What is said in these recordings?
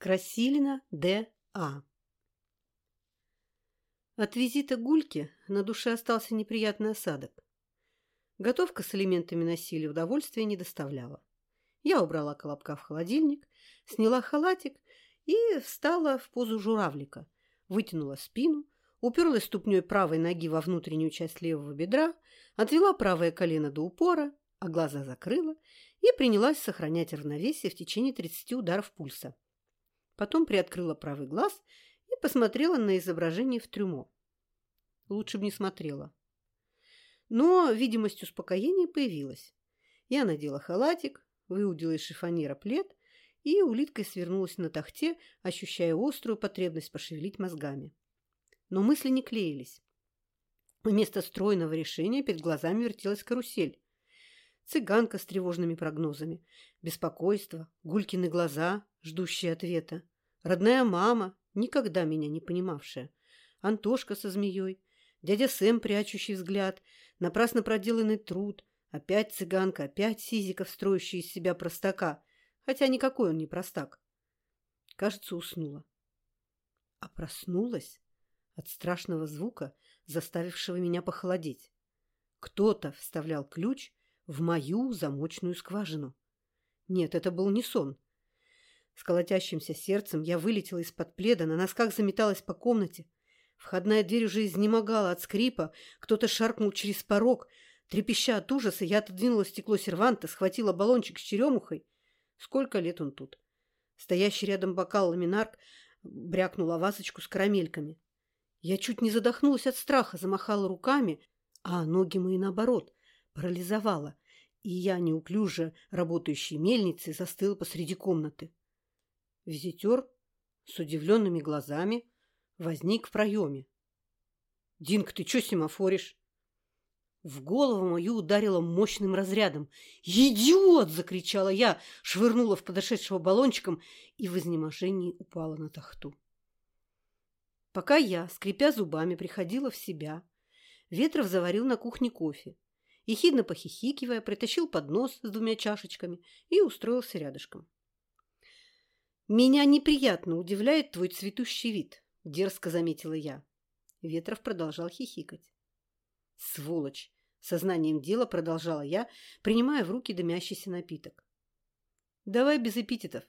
Красилина Д.А. От визита Гульки на душе остался неприятный осадок. Готовка с элементами насилия удовольствия не доставляла. Я убрала колобка в холодильник, сняла халатик и встала в позу журавлика, вытянула спину, уперлась ступней правой ноги во внутреннюю часть левого бедра, отвела правое колено до упора, а глаза закрыла и принялась сохранять равновесие в течение 30 ударов пульса. Потом приоткрыла правый глаз и посмотрела на изображение в трюмо. Лучше бы не смотрела. Но видимость успокоения появилась. Я надела халатик, выудила из шифонера плед и улиткой свернулась на тахте, ощущая острую потребность пошевелить мозгами. Но мысли не клеились. Вместо стройного решения перед глазами вертелась карусель. Цыганка с тревожными прогнозами, беспокойство, гулькины глаза, ждущие ответа. Родная мама, никогда меня не понимавшая. Антошка со змеей, дядя Сэм, прячущий взгляд, напрасно проделанный труд, опять цыганка, опять Сизиков, строящий из себя простака, хотя никакой он не простак. Кажется, уснула. А проснулась от страшного звука, заставившего меня похолодеть. Кто-то вставлял ключ в мою замочную скважину. Нет, это был не сон. С колотящимся сердцем я вылетела из-под пледа, на носках заметалась по комнате. Входная дверь уже изнемогала от скрипа, кто-то шаркнул через порог. Трепеща от ужаса, я отодвинула стекло серванта, схватила баллончик с черемухой. Сколько лет он тут? Стоящий рядом бокал ламинарк брякнула вазочку с карамельками. Я чуть не задохнулась от страха, замахала руками, а ноги мои, наоборот, парализовала, и я, неуклюже работающей мельницей, застыла посреди комнаты. Визитер с удивленными глазами возник в проеме. «Динка, ты что семафоришь?» В голову мою ударило мощным разрядом. «Идиот!» – закричала я, швырнула в подошедшего баллончиком и в изнеможении упала на тахту. Пока я, скрипя зубами, приходила в себя, Ветров заварил на кухне кофе. Ехидно похихикивая, притащил поднос с двумя чашечками и устроился рядышком. «Меня неприятно удивляет твой цветущий вид», – дерзко заметила я. Ветров продолжал хихикать. «Сволочь!» – сознанием дела продолжала я, принимая в руки дымящийся напиток. «Давай без эпитетов.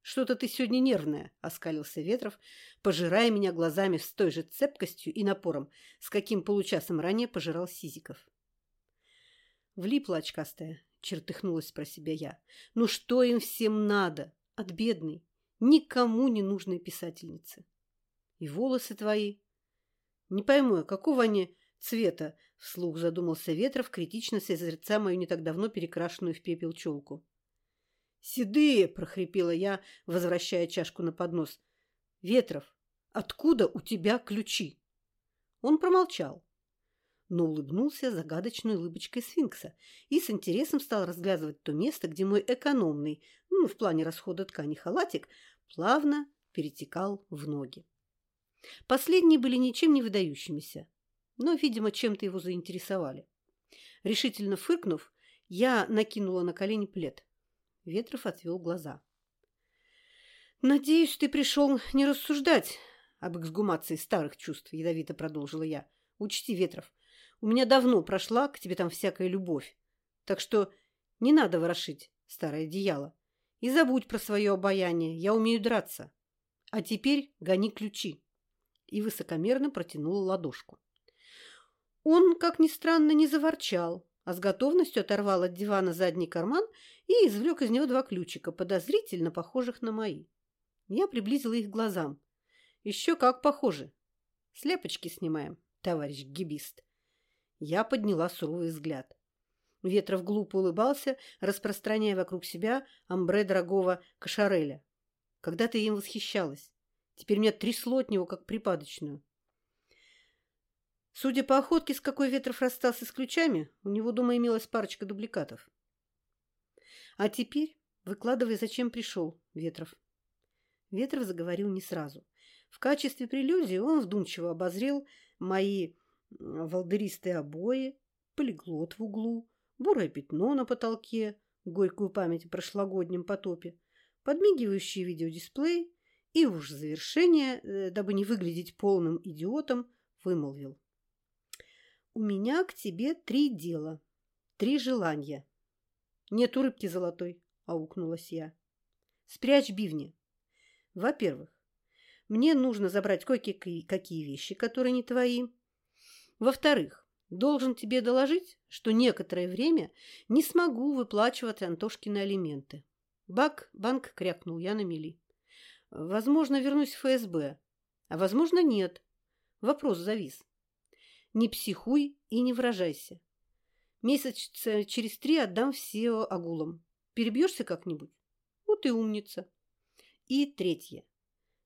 Что-то ты сегодня нервная», – оскалился Ветров, пожирая меня глазами с той же цепкостью и напором, с каким получасом ранее пожирал Сизиков. Влипла очкастая, чертыхнулась про себя я. «Ну что им всем надо? От бедной, никому не нужной писательницы. И волосы твои. Не пойму я, какого они цвета, вслух задумался Ветров, критично созерцая мою не так давно перекрашенную в пепел челку. «Седые!» – прохрипела я, возвращая чашку на поднос. «Ветров, откуда у тебя ключи?» Он промолчал, но улыбнулся загадочной улыбочкой сфинкса и с интересом стал разглядывать то место, где мой экономный, ну, в плане расхода ткани халатик, плавно перетекал в ноги. Последние были ничем не выдающимися, но, видимо, чем-то его заинтересовали. Решительно фыркнув, я накинула на колени плед. Ветров отвел глаза. «Надеюсь, ты пришел не рассуждать об эксгумации старых чувств», — ядовито продолжила я. «Учти, Ветров, у меня давно прошла к тебе там всякая любовь, так что не надо ворошить старое одеяло. И забудь про свое обаяние, я умею драться. А теперь гони ключи. И высокомерно протянула ладошку. Он, как ни странно, не заворчал, а с готовностью оторвал от дивана задний карман и извлек из него два ключика, подозрительно похожих на мои. Я приблизила их к глазам. Еще как похожи. Слепочки снимаем, товарищ гибист. Я подняла суровый взгляд. Ветров глупо улыбался, распространяя вокруг себя амбре дорогого кашареля. Когда-то им восхищалась. Теперь меня трясло от него, как припадочную. Судя по охотке, с какой Ветров расстался с ключами, у него дома имелась парочка дубликатов. А теперь выкладывай, зачем пришел, Ветров. Ветров заговорил не сразу. В качестве прелюдии он вдумчиво обозрел мои волдыристые обои, полиглот в углу, бурое пятно на потолке, горькую память о прошлогоднем потопе, подмигивающий видеодисплей и уж завершение, э, дабы не выглядеть полным идиотом, вымолвил. «У меня к тебе три дела, три желания». «Нету рыбки золотой», — аукнулась я. «Спрячь бивни. Во-первых, мне нужно забрать кое-какие вещи, которые не твои. Во-вторых, должен тебе доложить, что некоторое время не смогу выплачивать Антошкины алименты. Бак, банк крякнул я на мели. Возможно, вернусь в ФСБ, а возможно, нет. Вопрос завис. Не психуй и не выражайся. Месяца через три отдам все агулам. Перебьешься как-нибудь? Вот и умница. И третье.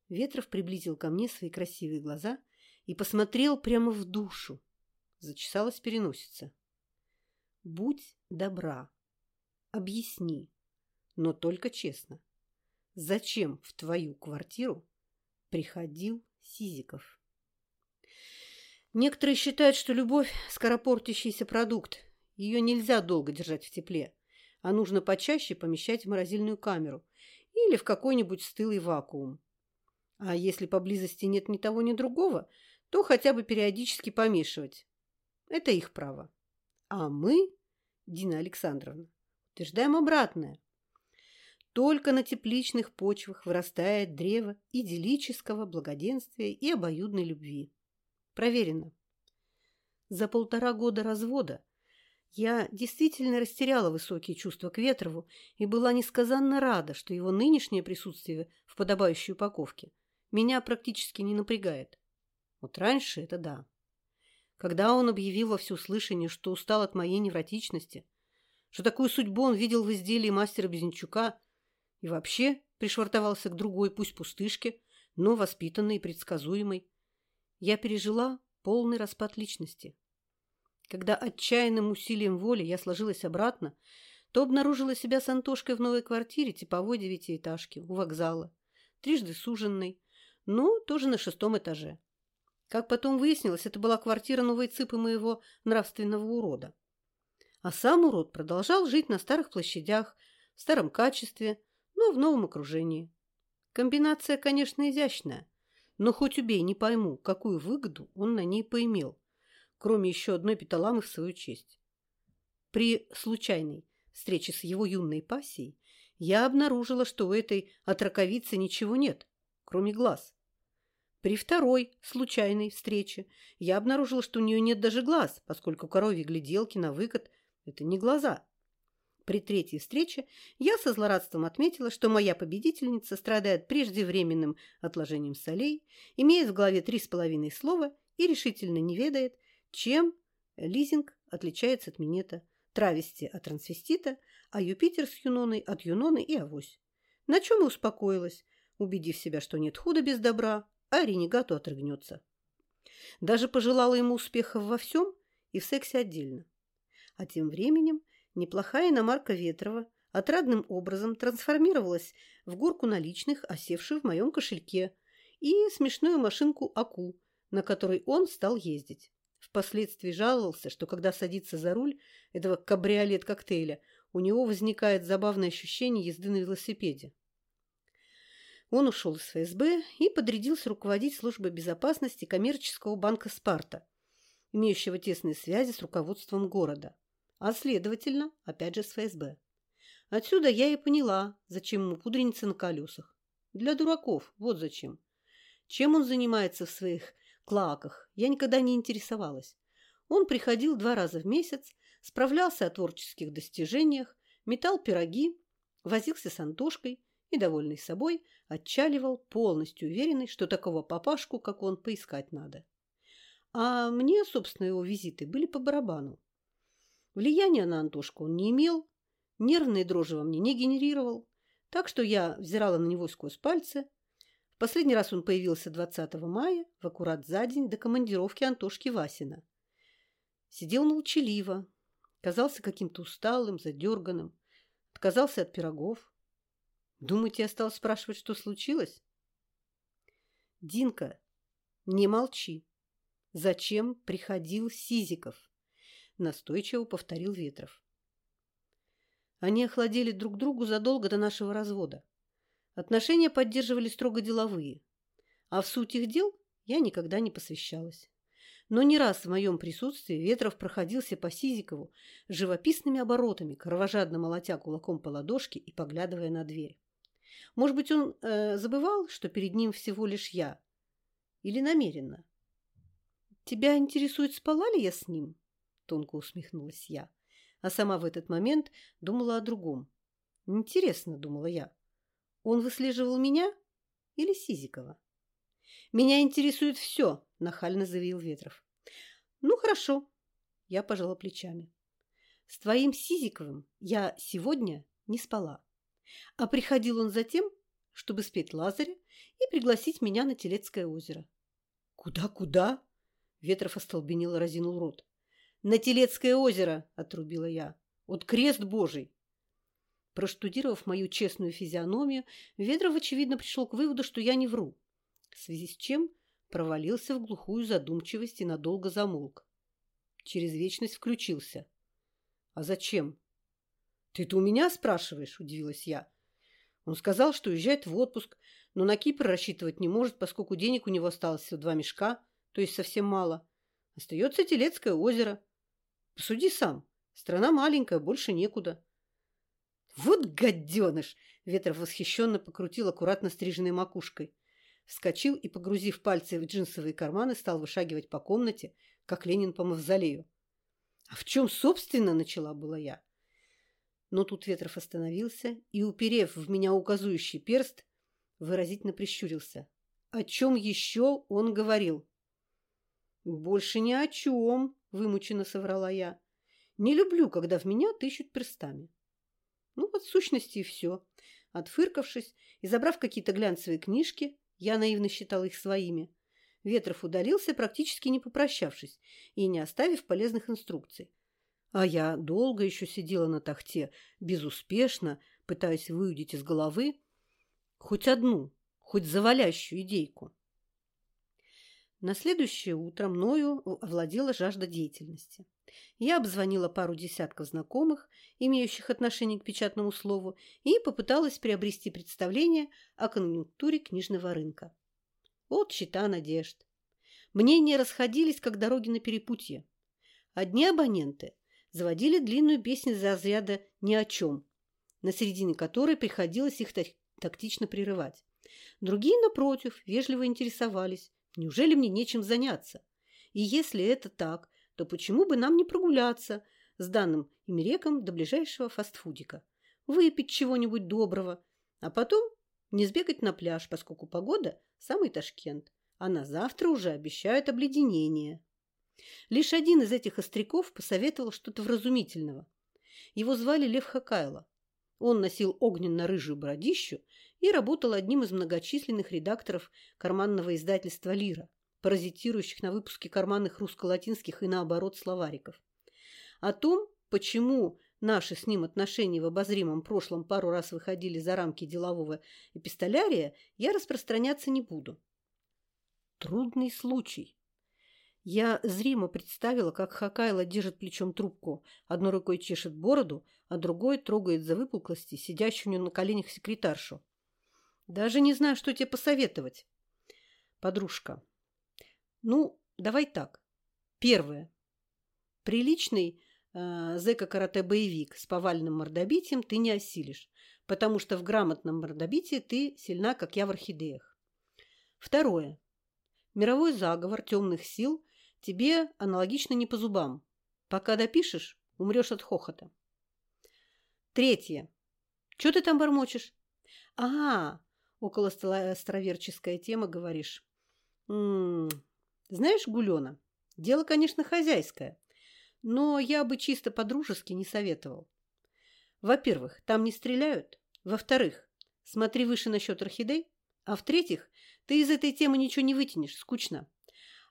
Ветров приблизил ко мне свои красивые глаза и посмотрел прямо в душу. Зачесалась переносица. Будь добра. Объясни, но только честно. Зачем в твою квартиру приходил Сизиков? Некоторые считают, что любовь – скоропортящийся продукт. Ее нельзя долго держать в тепле, а нужно почаще помещать в морозильную камеру или в какой-нибудь стылый вакуум. А если поблизости нет ни того, ни другого, то хотя бы периодически помешивать. Это их право. А мы, Дина Александровна, утверждаем обратное. Только на тепличных почвах вырастает древо идиллического благоденствия и обоюдной любви. Проверено. За полтора года развода я действительно растеряла высокие чувства к Ветрову и была несказанно рада, что его нынешнее присутствие в подобающей упаковке меня практически не напрягает. Вот раньше это да. Когда он объявил во всеуслышание, что устал от моей невротичности, что такую судьбу он видел в изделии мастера Безенчука и вообще пришвартовался к другой, пусть пустышке, но воспитанной и предсказуемой, я пережила полный распад личности. Когда отчаянным усилием воли я сложилась обратно, то обнаружила себя с Антошкой в новой квартире типовой девятиэтажки у вокзала, трижды суженной, но тоже на шестом этаже. Как потом выяснилось, это была квартира новой цыпы моего нравственного урода. А сам урод продолжал жить на старых площадях, в старом качестве, но в новом окружении. Комбинация, конечно, изящная, но хоть убей, не пойму, какую выгоду он на ней поимел, кроме еще одной петаламы в свою честь. При случайной встрече с его юной пассией я обнаружила, что у этой отраковицы ничего нет, кроме глаз. При второй случайной встрече я обнаружила, что у нее нет даже глаз, поскольку коровьи гляделки на выкат – это не глаза. При третьей встрече я со злорадством отметила, что моя победительница страдает преждевременным отложением солей, имеет в голове три с половиной слова и решительно не ведает, чем лизинг отличается от минета, травести от трансвестита, а Юпитер с Юноной от Юноны и авось. На чем и успокоилась, убедив себя, что нет худа без добра, а ренегату отрыгнется. Даже пожелала ему успехов во всем и в сексе отдельно. А тем временем Неплохая иномарка Ветрова отрадным образом трансформировалась в горку наличных, осевшую в моем кошельке, и смешную машинку АКУ, на которой он стал ездить. Впоследствии жаловался, что когда садится за руль этого кабриолет-коктейля, у него возникает забавное ощущение езды на велосипеде. Он ушел из ФСБ и подрядился руководить службой безопасности коммерческого банка «Спарта», имеющего тесные связи с руководством города а следовательно, опять же с ФСБ. Отсюда я и поняла, зачем ему пудреница на колесах. Для дураков, вот зачем. Чем он занимается в своих клаках, я никогда не интересовалась. Он приходил два раза в месяц, справлялся о творческих достижениях, метал пироги, возился с Антошкой и, довольный собой, отчаливал, полностью уверенный, что такого папашку, как он, поискать надо. А мне, собственно, его визиты были по барабану. Влияния на Антошку он не имел, нервные дрожи во мне не генерировал, так что я взирала на него сквозь пальцы. В последний раз он появился 20 мая, в аккурат за день до командировки Антошки Васина. Сидел молчаливо, казался каким-то усталым, задерганным, отказался от пирогов. Думаете, я стал спрашивать, что случилось? Динка, не молчи. Зачем приходил Сизиков? настойчиво повторил Ветров. Они охладели друг другу задолго до нашего развода. Отношения поддерживали строго деловые, а в суть их дел я никогда не посвящалась. Но не раз в моем присутствии Ветров проходился по Сизикову живописными оборотами, кровожадно молотя кулаком по ладошке и поглядывая на дверь. Может быть, он э, забывал, что перед ним всего лишь я? Или намеренно? «Тебя интересует, спала ли я с ним?» – тонко усмехнулась я. А сама в этот момент думала о другом. «Интересно», – думала я, – «он выслеживал меня или Сизикова?» «Меня интересует все», – нахально заявил Ветров. «Ну, хорошо», – я пожала плечами. «С твоим Сизиковым я сегодня не спала. А приходил он за тем, чтобы спеть Лазаря и пригласить меня на Телецкое озеро». «Куда-куда?» – Ветров остолбенел и разинул рот. «На Телецкое озеро!» – отрубила я. «Вот крест Божий!» Проштудировав мою честную физиономию, Ветров, очевидно, пришел к выводу, что я не вру в связи с чем провалился в глухую задумчивость и надолго замолк. Через вечность включился. «А зачем?» «Ты-то у меня спрашиваешь?» – удивилась я. Он сказал, что уезжает в отпуск, но на Кипр рассчитывать не может, поскольку денег у него осталось всего два мешка, то есть совсем мало. Остается Телецкое озеро. Посуди сам. Страна маленькая, больше некуда. «Вот гаденыш!» – Ветров восхищенно покрутил аккуратно стриженной макушкой вскочил и, погрузив пальцы в джинсовые карманы, стал вышагивать по комнате, как Ленин по мавзолею. «А в чем, собственно, начала была я?» Но тут Ветров остановился и, уперев в меня указующий перст, выразительно прищурился. О чем еще он говорил? «Больше ни о чем», — вымученно соврала я. «Не люблю, когда в меня тыщут перстами». Ну, вот сущности и все. Отфыркавшись и забрав какие-то глянцевые книжки, я наивно считал их своими. Ветров удалился, практически не попрощавшись и не оставив полезных инструкций. А я долго еще сидела на тахте, безуспешно, пытаясь выудить из головы хоть одну, хоть завалящую идейку. На следующее утро мною овладела жажда деятельности. Я обзвонила пару десятков знакомых, имеющих отношение к печатному слову, и попыталась приобрести представление о конъюнктуре книжного рынка. Вот счета надежд. Мнения расходились, как дороги на перепутье. Одни абоненты заводили длинную песню за разряда «ни о чем», на середине которой приходилось их тактично прерывать. Другие, напротив, вежливо интересовались, неужели мне нечем заняться? И если это так, то почему бы нам не прогуляться с данным имереком до ближайшего фастфудика, выпить чего-нибудь доброго, а потом не сбегать на пляж, поскольку погода – самый Ташкент, а на завтра уже обещают обледенение. Лишь один из этих остряков посоветовал что-то вразумительного. Его звали Лев Хакайло. Он носил огненно-рыжую бородищу и работал одним из многочисленных редакторов карманного издательства «Лира», паразитирующих на выпуске карманных русско-латинских и наоборот словариков. О том, почему наши с ним отношения в обозримом прошлом пару раз выходили за рамки делового эпистолярия, я распространяться не буду. Трудный случай. Я зримо представила, как Хакайло держит плечом трубку, одной рукой чешет бороду, а другой трогает за выпуклости, сидящую у него на коленях секретаршу. Даже не знаю, что тебе посоветовать. Подружка, ну, давай так. Первое. Приличный э, зэко-карате-боевик с повальным мордобитием ты не осилишь, потому что в грамотном мордобитии ты сильна, как я в орхидеях. Второе. Мировой заговор темных сил тебе аналогично не по зубам. Пока допишешь, умрешь от хохота. Третье. Что ты там бормочешь? А, около староверческая тема, говоришь. М -м, знаешь, Гулена, дело, конечно, хозяйское, но я бы чисто по-дружески не советовал. Во-первых, там не стреляют. Во-вторых, смотри выше насчет орхидей. А в-третьих, ты из этой темы ничего не вытянешь, скучно.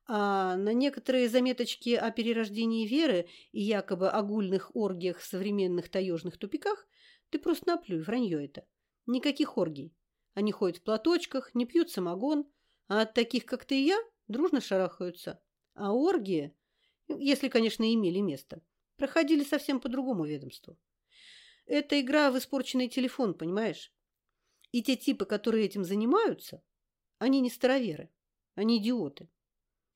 А на некоторые заметочки о перерождении веры и якобы огульных оргиях в современных таежных тупиках ты просто наплюй, вранье это. Никаких оргий. Они ходят в платочках, не пьют самогон, а от таких, как ты и я, дружно шарахаются. А оргии, если, конечно, имели место, проходили совсем по другому ведомству. Это игра в испорченный телефон, понимаешь? И те типы, которые этим занимаются, они не староверы, они идиоты.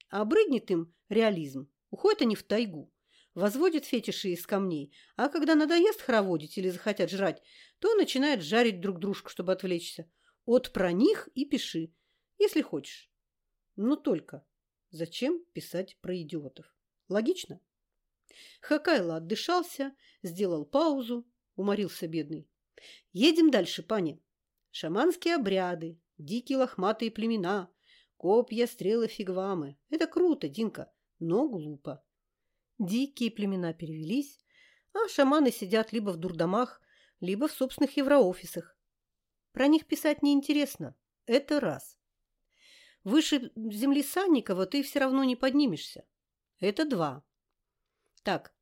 А обрыднет им реализм, уходят они в тайгу, возводят фетиши из камней, а когда надоест хороводить или захотят жрать, то начинают жарить друг дружку, чтобы отвлечься. От про них и пиши, если хочешь. Но только зачем писать про идиотов? Логично? Хакайло отдышался, сделал паузу, уморился бедный. Едем дальше, пани. Шаманские обряды, дикие лохматые племена, копья, стрелы, фигвамы. Это круто, Динка, но глупо. Дикие племена перевелись, а шаманы сидят либо в дурдомах, либо в собственных евроофисах. Про них писать неинтересно. Это раз. Выше земли Санникова ты все равно не поднимешься. Это два. Так,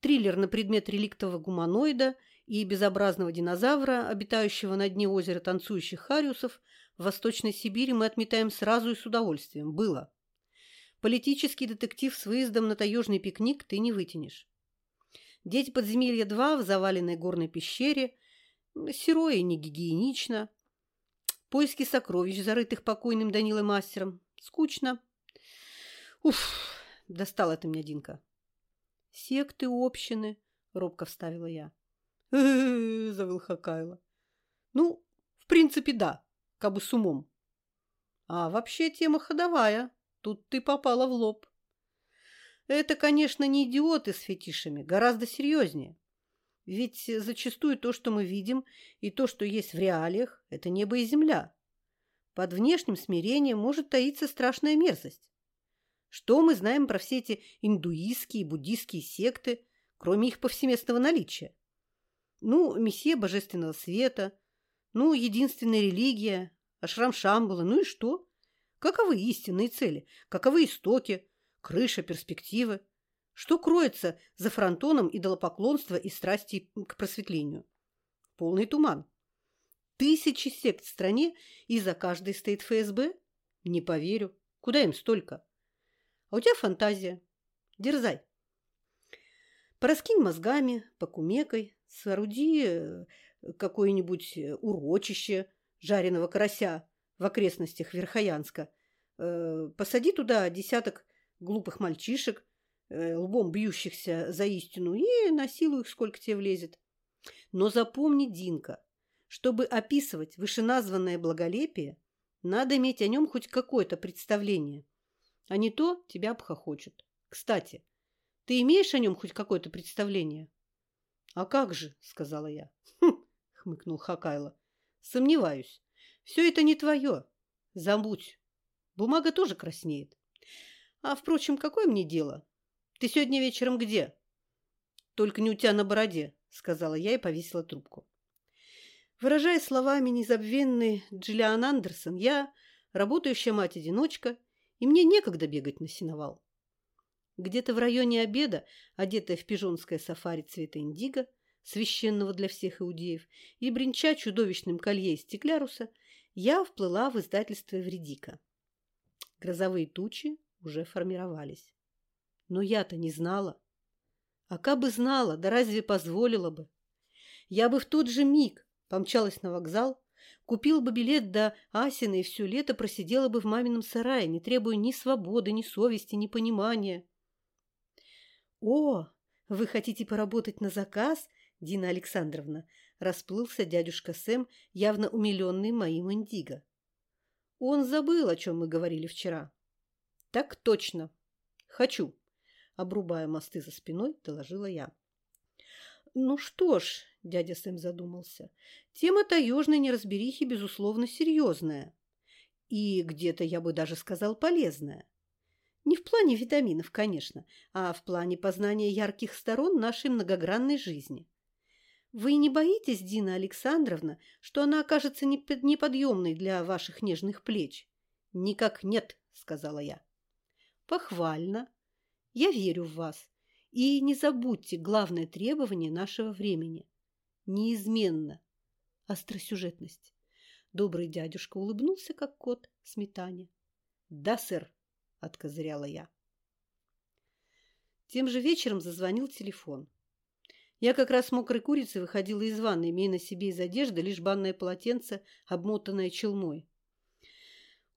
триллер на предмет реликтового гуманоида и безобразного динозавра, обитающего на дне озера танцующих хариусов, в Восточной Сибири мы отметаем сразу и с удовольствием. Было. Политический детектив с выездом на таежный пикник ты не вытянешь. Дети подземелья 2 в заваленной горной пещере. Сырое и не гигиенично. Поиски сокровищ, зарытых покойным Данилой мастером. Скучно. Уф, достал это меня Динка. Секты, общины, робко вставила я. завыл Хакайло. Ну, в принципе, да, как бы с умом. А вообще тема ходовая. Тут ты попала в лоб. Это, конечно, не идиоты с фетишами, гораздо серьезнее. Ведь зачастую то, что мы видим, и то, что есть в реалиях, это небо и земля. Под внешним смирением может таиться страшная мерзость. Что мы знаем про все эти индуистские и буддийские секты, кроме их повсеместного наличия? Ну, мессия божественного света, ну, единственная религия, ашрам Шамбала, ну и что? Каковы истинные цели? Каковы истоки? Крыша, перспективы? Что кроется за фронтоном идолопоклонства и страсти к просветлению? Полный туман. Тысячи сект в стране, и за каждой стоит ФСБ? Не поверю. Куда им столько? А у тебя фантазия. Дерзай. Пораскинь мозгами, покумекай, сооруди э, какое-нибудь урочище жареного карася в окрестностях Верхоянска. Э, посади туда десяток глупых мальчишек, э, лбом бьющихся за истину, и насилуй их, сколько тебе влезет. Но запомни, Динка, чтобы описывать вышеназванное благолепие, надо иметь о нем хоть какое-то представление. А не то тебя обхохочут. Кстати, ты имеешь о нем хоть какое-то представление? — А как же, — сказала я. Хм, — хмыкнул Хакайло. — Сомневаюсь. Все это не твое. Забудь. Бумага тоже краснеет. А, впрочем, какое мне дело? Ты сегодня вечером где? Только не у тебя на бороде, — сказала я и повесила трубку. Выражая словами незабвенный Джиллиан Андерсон, я работающая мать-одиночка, и мне некогда бегать на сеновал. Где-то в районе обеда, одетая в пижонское сафари цвета индиго, священного для всех иудеев, и бренча чудовищным колье из стекляруса, я вплыла в издательство «Вредика». Грозовые тучи уже формировались. Но я-то не знала. А как бы знала, да разве позволила бы? Я бы в тот же миг Помчалась на вокзал, купила бы билет до Асины и все лето просидела бы в мамином сарае, не требуя ни свободы, ни совести, ни понимания. «О, вы хотите поработать на заказ, Дина Александровна?» расплылся дядюшка Сэм, явно умиленный моим индиго. Он забыл, о чем мы говорили вчера. «Так точно. Хочу», — обрубая мосты за спиной, доложила я. «Ну что ж», – дядя Сэм задумался, – «тема таежной неразберихи, безусловно, серьезная. И где-то, я бы даже сказал, полезная. Не в плане витаминов, конечно, а в плане познания ярких сторон нашей многогранной жизни. Вы не боитесь, Дина Александровна, что она окажется неподъемной для ваших нежных плеч? Никак нет, сказала я. Похвально. Я верю в вас. И не забудьте главное требование нашего времени. Неизменно. Остросюжетность. Добрый дядюшка улыбнулся, как кот сметане. «Да, сэр», — откозыряла я. Тем же вечером зазвонил телефон. Я как раз мокрой курицей выходила из ванной, имея на себе из одежды лишь банное полотенце, обмотанное челмой.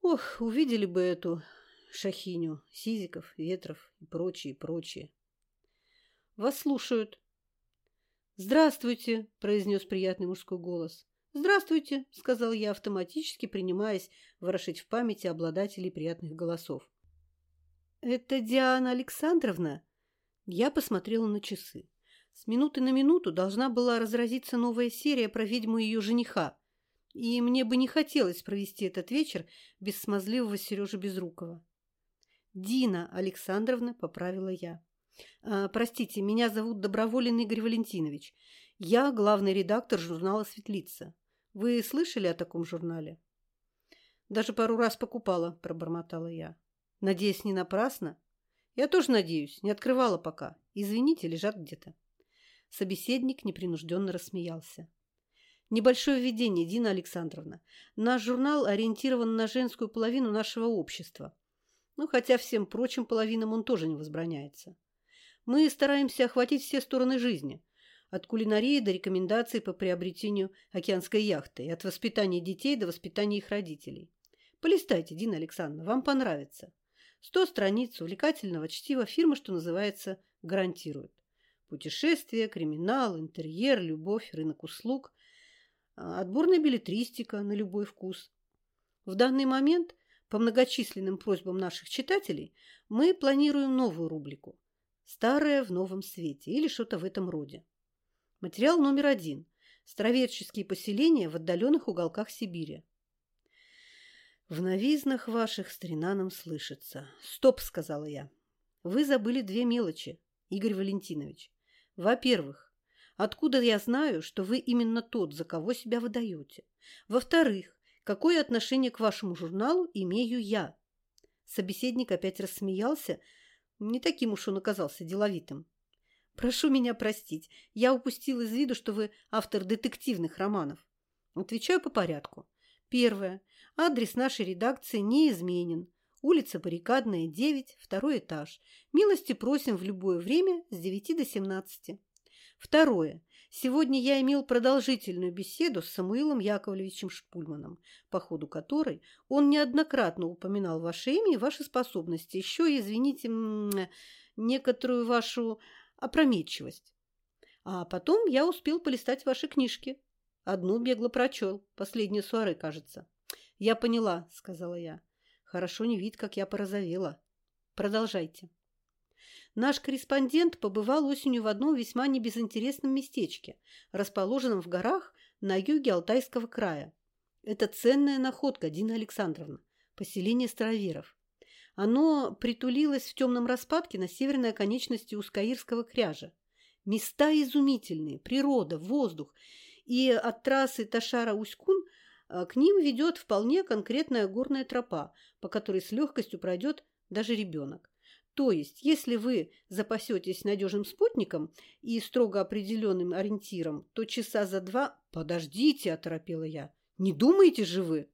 Ох, увидели бы эту шахиню, Сизиков, Ветров и прочие, прочие. «Вас слушают». «Здравствуйте», – произнес приятный мужской голос. «Здравствуйте», – сказал я автоматически, принимаясь ворошить в памяти обладателей приятных голосов. «Это Диана Александровна?» Я посмотрела на часы. С минуты на минуту должна была разразиться новая серия про ведьму и ее жениха, и мне бы не хотелось провести этот вечер без смазливого Сережи Безрукова. «Дина Александровна», — поправила я. А, «Простите, меня зовут Доброволин Игорь Валентинович. Я главный редактор журнала «Светлица». Вы слышали о таком журнале?» «Даже пару раз покупала», — пробормотала я. «Надеюсь, не напрасно?» «Я тоже надеюсь. Не открывала пока. Извините, лежат где-то». Собеседник непринужденно рассмеялся. Небольшое введение, Дина Александровна. Наш журнал ориентирован на женскую половину нашего общества. Ну, хотя всем прочим половинам он тоже не возбраняется. Мы стараемся охватить все стороны жизни. От кулинарии до рекомендаций по приобретению океанской яхты и от воспитания детей до воспитания их родителей. Полистайте, Дина Александровна, вам понравится. Сто страниц увлекательного чтива фирмы, что называется, гарантирует. Путешествия, криминал, интерьер, любовь, рынок услуг, а, отборная билетристика на любой вкус. В данный момент, по многочисленным просьбам наших читателей, мы планируем новую рубрику «Старое в новом свете» или что-то в этом роде. Материал номер один – староверческие поселения в отдаленных уголках Сибири. «В новизнах ваших старина нам слышится». «Стоп!» – сказала я. «Вы забыли две мелочи, Игорь Валентинович. Во-первых, откуда я знаю, что вы именно тот, за кого себя выдаете? Во-вторых, какое отношение к вашему журналу имею я? Собеседник опять рассмеялся. Не таким уж он оказался деловитым. Прошу меня простить, я упустил из виду, что вы автор детективных романов. Отвечаю по порядку. Первое. Адрес нашей редакции не изменен. Улица Баррикадная, 9, второй этаж. Милости просим в любое время с 9 до 17. Второе. Сегодня я имел продолжительную беседу с Самуилом Яковлевичем Шпульманом, по ходу которой он неоднократно упоминал ваше имя и ваши способности, еще, извините, некоторую вашу опрометчивость. А потом я успел полистать ваши книжки. Одну бегло прочел, последнюю суары, кажется. «Я поняла», — сказала я. Хорошо не вид, как я порозовела. Продолжайте. Наш корреспондент побывал осенью в одном весьма небезынтересном местечке, расположенном в горах на юге Алтайского края. Это ценная находка, Дина Александровна, поселение староверов. Оно притулилось в темном распадке на северной оконечности Ускаирского кряжа. Места изумительные, природа, воздух. И от трассы Ташара-Уськун а, к ним ведет вполне конкретная горная тропа, по которой с легкостью пройдет даже ребенок. То есть, если вы запасетесь надежным спутником и строго определенным ориентиром, то часа за два... Подождите, оторопела я. Не думаете же вы?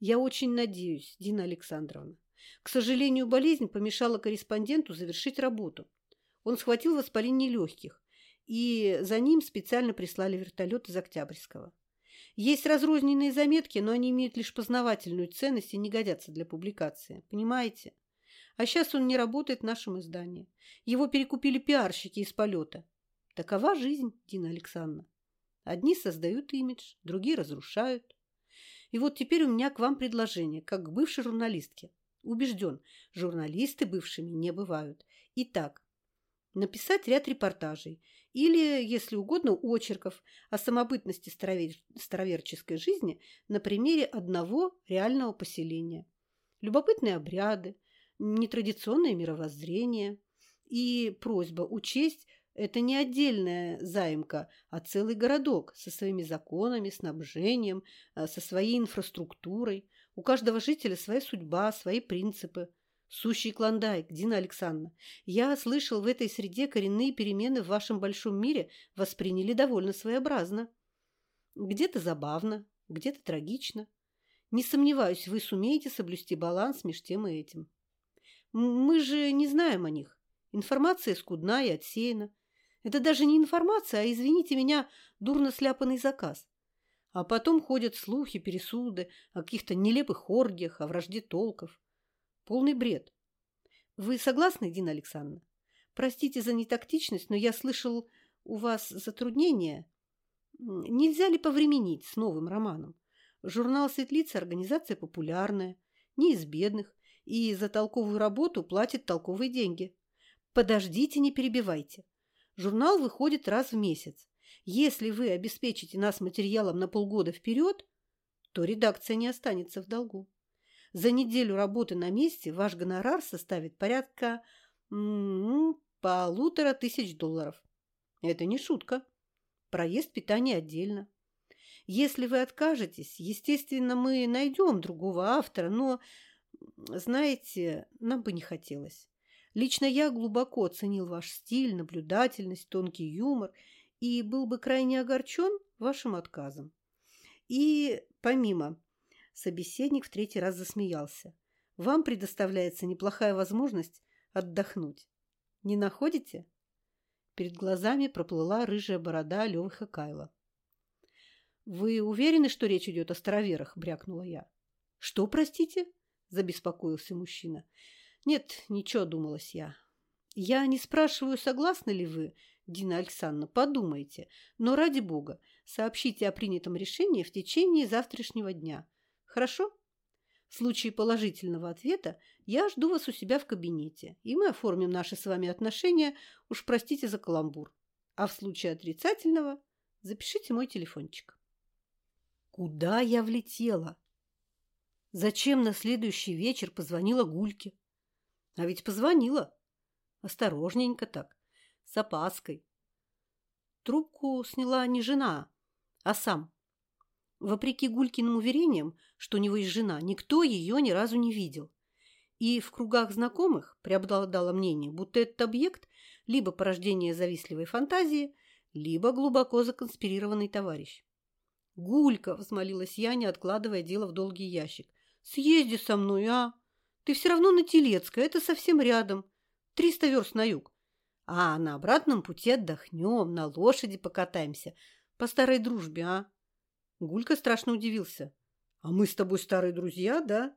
Я очень надеюсь, Дина Александровна. К сожалению, болезнь помешала корреспонденту завершить работу. Он схватил воспаление легких, и за ним специально прислали вертолет из Октябрьского. Есть разрозненные заметки, но они имеют лишь познавательную ценность и не годятся для публикации. Понимаете? А сейчас он не работает в нашем издании. Его перекупили пиарщики из полета. Такова жизнь, Дина Александровна. Одни создают имидж, другие разрушают. И вот теперь у меня к вам предложение, как к бывшей журналистке. Убежден, журналисты бывшими не бывают. Итак, написать ряд репортажей или, если угодно, очерков о самобытности старовер... староверческой жизни на примере одного реального поселения. Любопытные обряды, нетрадиционное мировоззрение и просьба учесть это не отдельная заимка, а целый городок со своими законами, снабжением, э, со своей инфраструктурой. У каждого жителя своя судьба, свои принципы – Сущий клондайк, Дина Александровна. Я слышал, в этой среде коренные перемены в вашем большом мире восприняли довольно своеобразно. Где-то забавно, где-то трагично. Не сомневаюсь, вы сумеете соблюсти баланс между тем и этим. Мы же не знаем о них. Информация скудна и отсеяна. Это даже не информация, а, извините меня, дурно сляпанный заказ. А потом ходят слухи, пересуды о каких-то нелепых оргиях, о вражде толков. Полный бред. Вы согласны, Дина Александровна? Простите за нетактичность, но я слышал, у вас затруднения. Нельзя ли повременить с новым романом? Журнал «Светлица» – организация популярная, не из бедных, и за толковую работу платит толковые деньги. Подождите, не перебивайте. Журнал выходит раз в месяц. Если вы обеспечите нас материалом на полгода вперед, то редакция не останется в долгу. За неделю работы на месте ваш гонорар составит порядка полутора тысяч долларов. Это не шутка. Проезд, питание отдельно. Если вы откажетесь, естественно, мы найдем другого автора, но, знаете, нам бы не хотелось. Лично я глубоко оценил ваш стиль, наблюдательность, тонкий юмор и был бы крайне огорчен вашим отказом. И помимо, собеседник в третий раз засмеялся, вам предоставляется неплохая возможность отдохнуть. Не находите? Перед глазами проплыла рыжая борода Лёвы Хакайла. «Вы уверены, что речь идет о староверах?» – брякнула я. «Что, простите?» – забеспокоился мужчина. Нет, ничего, думалась я. Я не спрашиваю, согласны ли вы, Дина Александровна, подумайте. Но ради бога, сообщите о принятом решении в течение завтрашнего дня. Хорошо? В случае положительного ответа я жду вас у себя в кабинете, и мы оформим наши с вами отношения, уж простите за каламбур. А в случае отрицательного запишите мой телефончик. Куда я влетела? Зачем на следующий вечер позвонила Гульке? А ведь позвонила. Осторожненько так, с опаской. Трубку сняла не жена, а сам. Вопреки Гулькиным уверениям, что у него есть жена, никто ее ни разу не видел. И в кругах знакомых преобладало мнение, будто этот объект либо порождение завистливой фантазии, либо глубоко законспирированный товарищ. «Гулька!» – взмолилась я, не откладывая дело в долгий ящик. «Съезди со мной, а!» Ты все равно на Телецкое, это совсем рядом. Триста верст на юг. А на обратном пути отдохнем, на лошади покатаемся. По старой дружбе, а? Гулька страшно удивился. А мы с тобой старые друзья, да?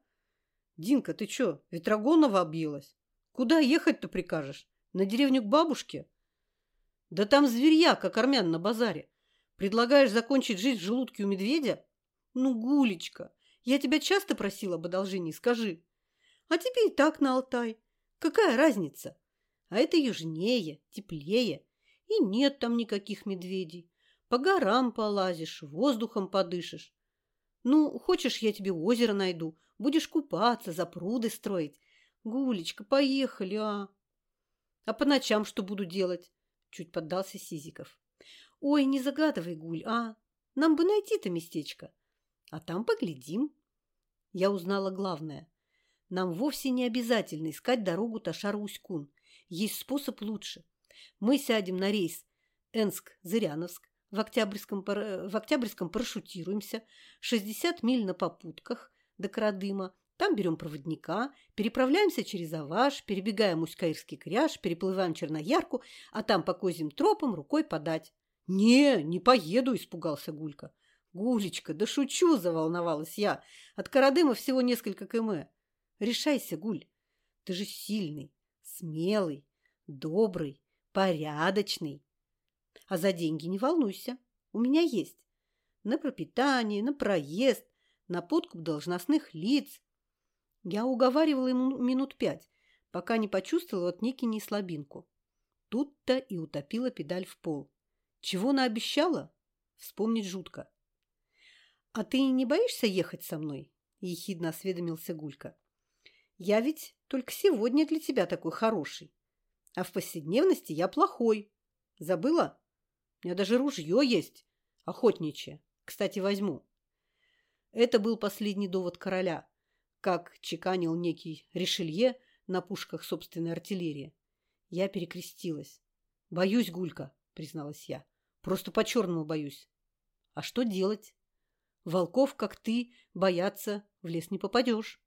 Динка, ты чё, Ветрогонова объелась? Куда ехать-то прикажешь? На деревню к бабушке? Да там зверья, как армян на базаре. Предлагаешь закончить жизнь в желудке у медведя? Ну, Гулечка, я тебя часто просила об одолжении, скажи. А тебе и так на Алтай. Какая разница? А это южнее, теплее. И нет там никаких медведей. По горам полазишь, воздухом подышишь. Ну, хочешь, я тебе озеро найду. Будешь купаться, запруды строить. Гулечка, поехали, а? А по ночам что буду делать? Чуть поддался Сизиков. Ой, не загадывай, Гуль, а? Нам бы найти-то местечко. А там поглядим. Я узнала главное. Нам вовсе не обязательно искать дорогу Ташар-Уськун. Есть способ лучше. Мы сядем на рейс Энск-Зыряновск, в Октябрьском, в Октябрьском парашютируемся, 60 миль на попутках до Карадыма, там берем проводника, переправляемся через Аваш, перебегаем Усть-Каирский кряж, переплываем Черноярку, а там по козьим тропам рукой подать. «Не, не поеду», – испугался Гулька. «Гулечка, да шучу!» – заволновалась я. «От Карадыма всего несколько км. Решайся, Гуль. Ты же сильный, смелый, добрый, порядочный. А за деньги не волнуйся. У меня есть. На пропитание, на проезд, на подкуп должностных лиц. Я уговаривала ему минут пять, пока не почувствовала от Никини слабинку. Тут-то и утопила педаль в пол. Чего она обещала? Вспомнить жутко. — А ты не боишься ехать со мной? — ехидно осведомился Гулька. Я ведь только сегодня для тебя такой хороший. А в повседневности я плохой. Забыла? У меня даже ружье есть. Охотничье. Кстати, возьму. Это был последний довод короля, как чеканил некий Ришелье на пушках собственной артиллерии. Я перекрестилась. «Боюсь, Гулька», — призналась я. «Просто по-черному боюсь». «А что делать? Волков, как ты, бояться, в лес не попадешь».